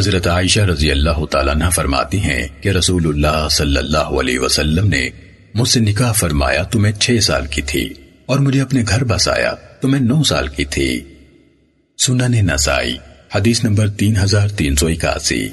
حضرت عائشہ رضی اللہ تعالیٰ عنہ فرماتی ہیں کہ رسول اللہ صلی اللہ علیہ وسلم نے مجھ سے نکاح فرمایا تو میں چھ سال کی تھی اور مجھے اپنے گھر بسایا تو میں نو سال کی تھی۔ سنن نسائی، حدیث نمبر تین ہزار تین سو اکاسی۔